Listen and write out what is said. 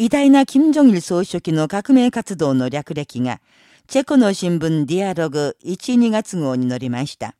偉大な金正日総書記の革命活動の略歴が、チェコの新聞ディアログ1、2月号に載りました。